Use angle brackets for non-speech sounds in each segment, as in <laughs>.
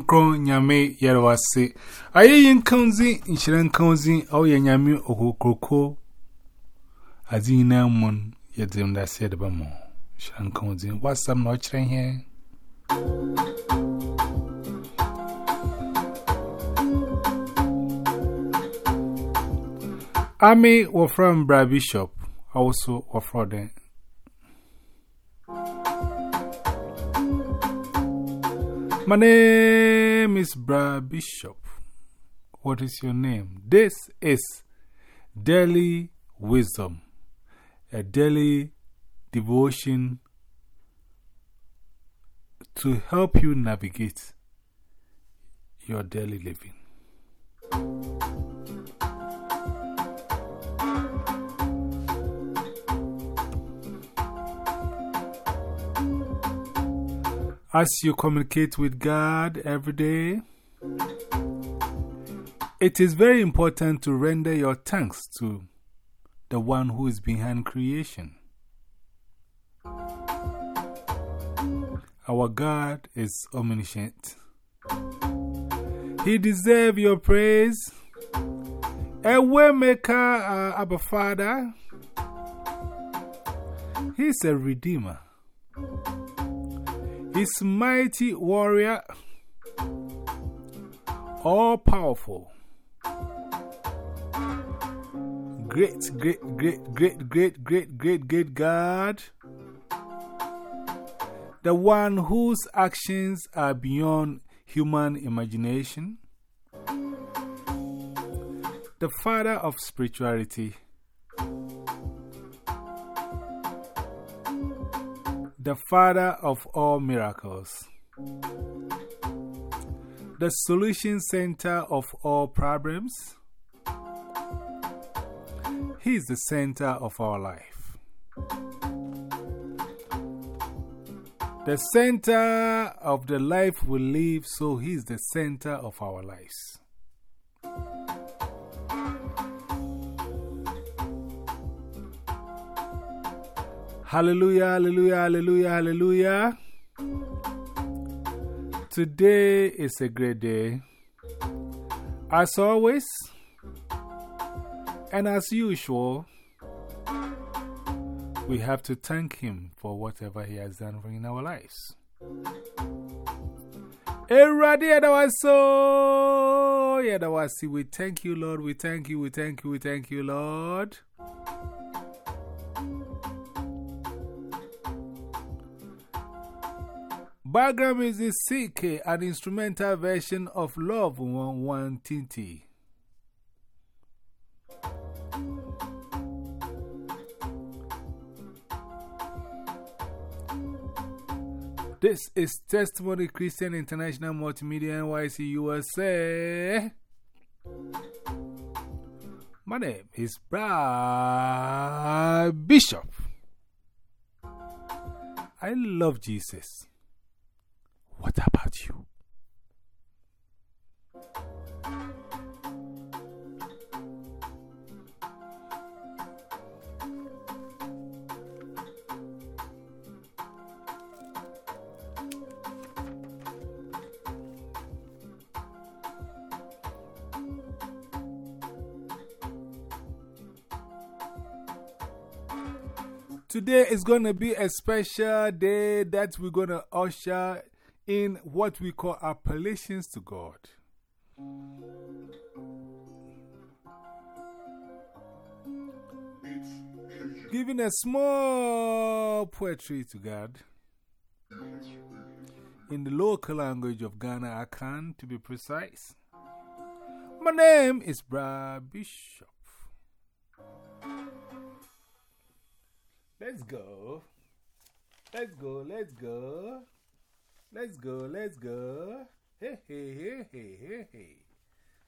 kronkron nyame yarwase ayeyi nkanzi nhyira nkanzi awoyɛ My name is Bra Bishop. What is your name? This is Daily Wisdom, a daily devotion to help you navigate your daily living. As you communicate with God every day, it is very important to render your thanks to the one who is behind creation. Our God is omniscient. He deserves your praise. A waymaker, uh, Abba Father. He's a redeemer. He's mighty warrior, all powerful. Great, great, great, great, great, great, great, great God. The one whose actions are beyond human imagination. The Father of spirituality. The Father of all miracles, the solution center of all problems. He is the center of our life. The center of the life we live, so He is the center of our lives. Hallelujah, hallelujah, hallelujah, hallelujah. Today is a great day. As always, and as usual, we have to thank Him for whatever He has done in our lives. We thank you, Lord. We thank you, we thank you, we thank you, Lord. Background music CK, an instrumental version of Love 120. This is Testimony Christian International Multimedia NYC USA. My name is Brad Bishop. I love Jesus. What about you? Today is going to be a special day that we're going to usher in what we call appellations to God. Giving a small poetry to God in the local language of Ghana, Akan to be precise. My name is Brad Bishop. Let's go. Let's go. Let's go. Let's go, let's go. Hey, hey, hey, hey, hey, hey.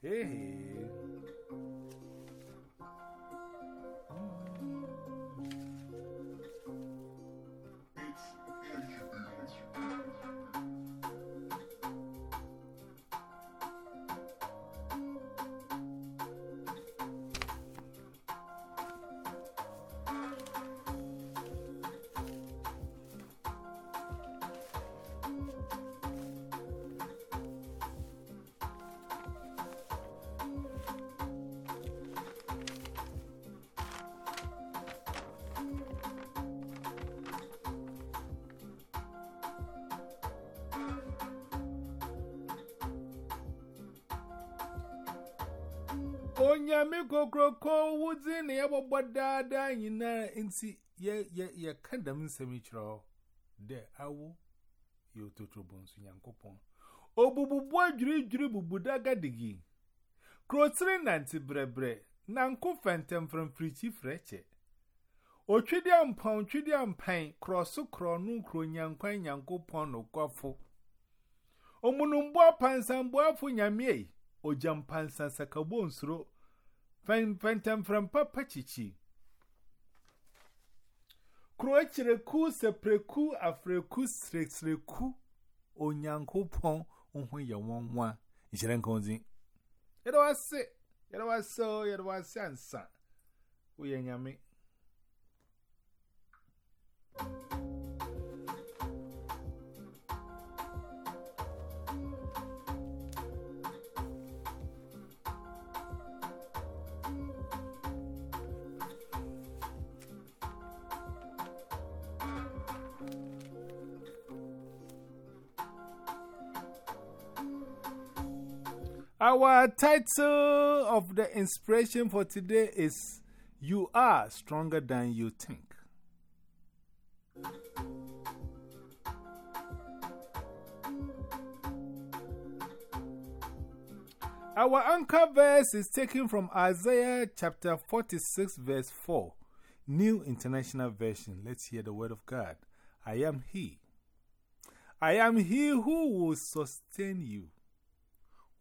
Hey, hey. Onyame kokroko wudzi na yabobwa dada nyina nti ye ye ye kadam nsem ichiro de awu yo totobo nyankopon. Obububu adwiri dwiri bubuda gadigi. Krotire nanti brebre na nko fentem fremfrichi freche. Otwidi ampon twidi ampan kroso krono kro nyankwan nyankopon no kwafo omunumbo apansambo afu nyamie ojampansa sakabo nsoro fentamfram papa chichi krochireku sepreku afreku sreku onyankopon ohun ye wonwa nshere nkonzi yero wase yero wase yero wase ansa. Uyenyame Thank you. Our title of the inspiration for today is You Are Stronger Than You Think. Our anchor verse is taken from Isaiah chapter 46, verse 4, New International Version. Let's hear the word of God. I am He. I am He who will sustain you.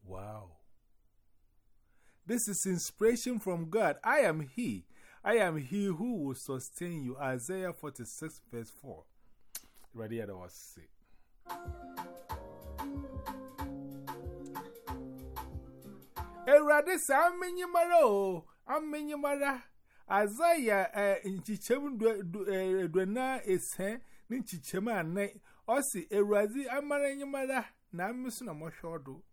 Wow. This is inspiration from God. I am He. I am He who will sustain you. Isaiah 46, verse 4. Ready, I was sick. Erade sa amenyi mara o amenyi mara Isaiah eh nchichem dwena ese ni nchichem anai osi erade amara nyi mara na amisu na mohwodo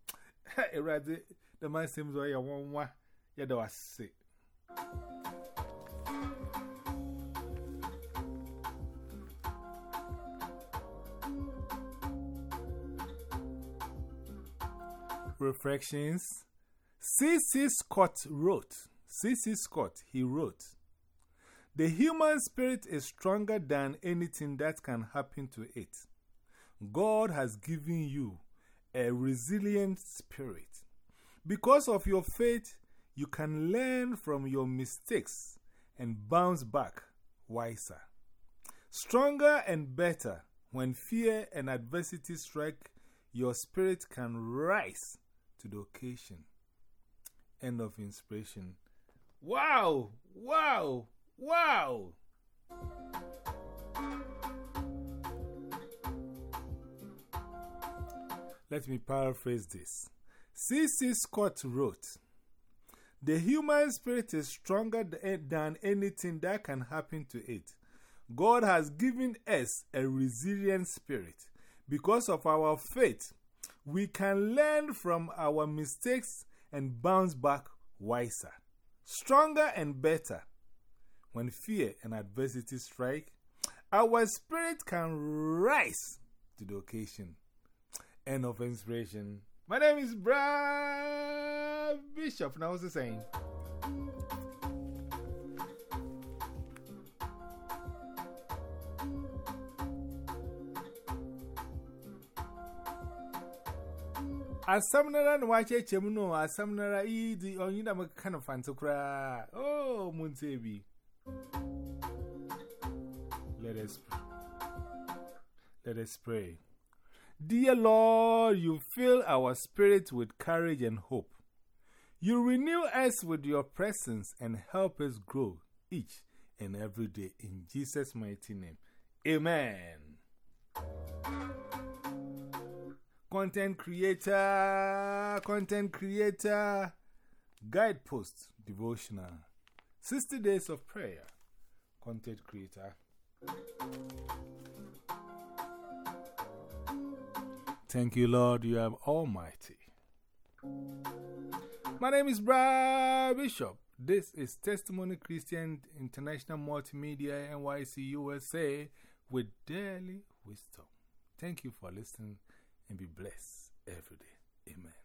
<laughs> Erade, the man seems like a one one. Yeah, that was sick. Reflections C.C. Scott wrote, C.C. Scott, he wrote, The human spirit is stronger than anything that can happen to it. God has given you a resilient spirit. Because of your faith, you can learn from your mistakes and bounce back wiser. Stronger and better, when fear and adversity strike, your spirit can rise to the occasion. End of inspiration. Wow! Wow! Wow! Let me paraphrase this. C.C. Scott wrote, The human spirit is stronger eh, than anything that can happen to it. God has given us a resilient spirit. Because of our faith, we can learn from our mistakes and bounce back wiser, stronger, and better. When fear and adversity strike, our spirit can rise to the occasion. End of inspiration. My name is Brad Bishop. Now, what's the saying? Asamnara no wache chemuno asamnara i di onyida of fantukra. Oh, Muntebi. Let us. Let us pray. Dear Lord, you fill our spirit with courage and hope. You renew us with your presence and help us grow each and every day. In Jesus' mighty name. Amen. Content creator, content creator, guidepost devotional, 60 days of prayer, content creator. Thank you, Lord, you are almighty. My name is Brad Bishop. This is Testimony Christian International Multimedia NYC USA with daily wisdom. Thank you for listening and be blessed every day. Amen.